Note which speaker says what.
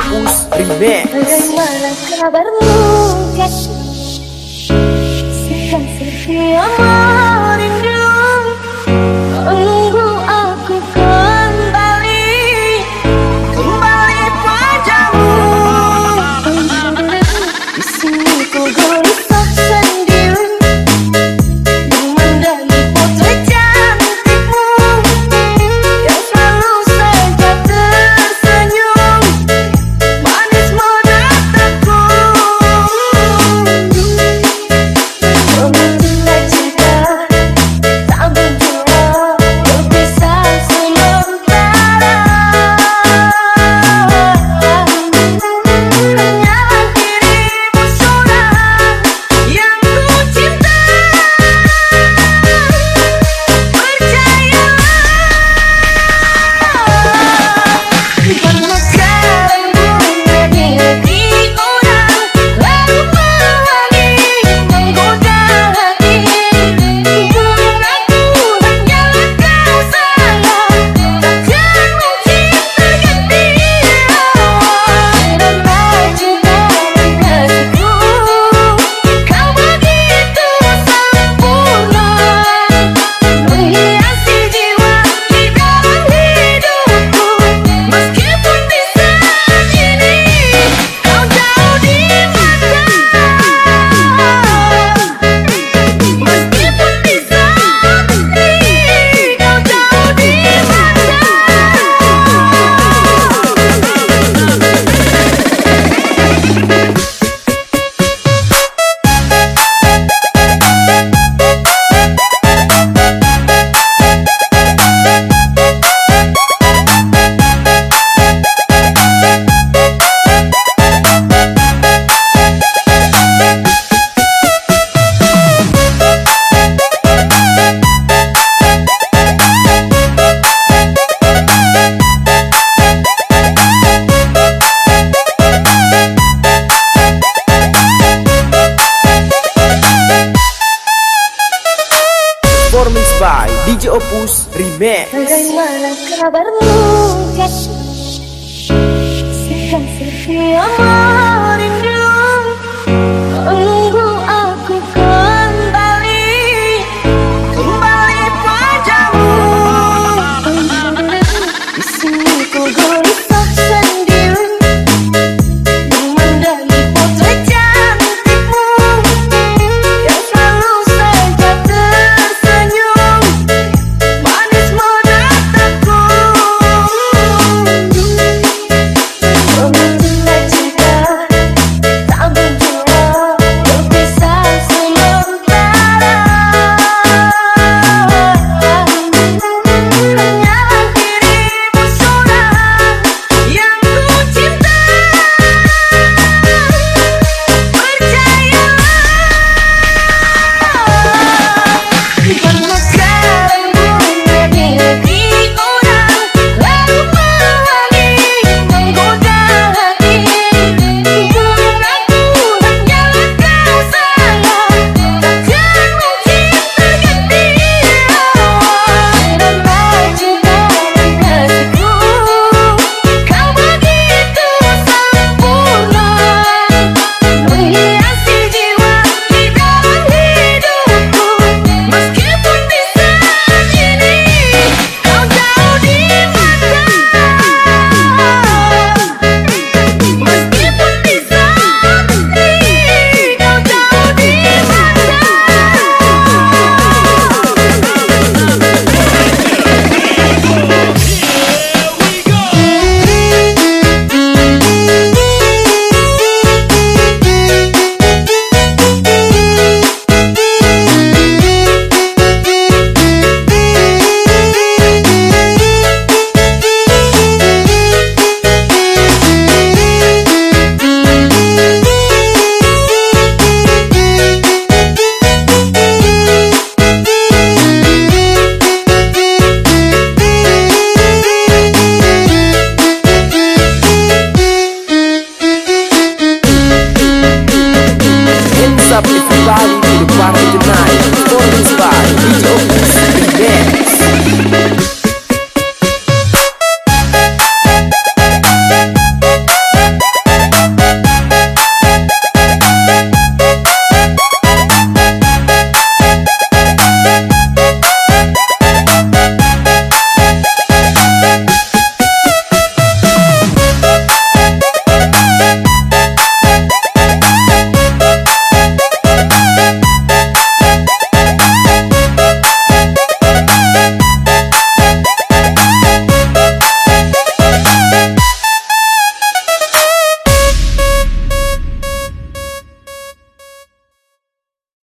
Speaker 1: Opus Remix.
Speaker 2: Bagaimana kabarmu kasih
Speaker 1: Remix
Speaker 2: Bagaimana kabarmu Sehat sehat Everybody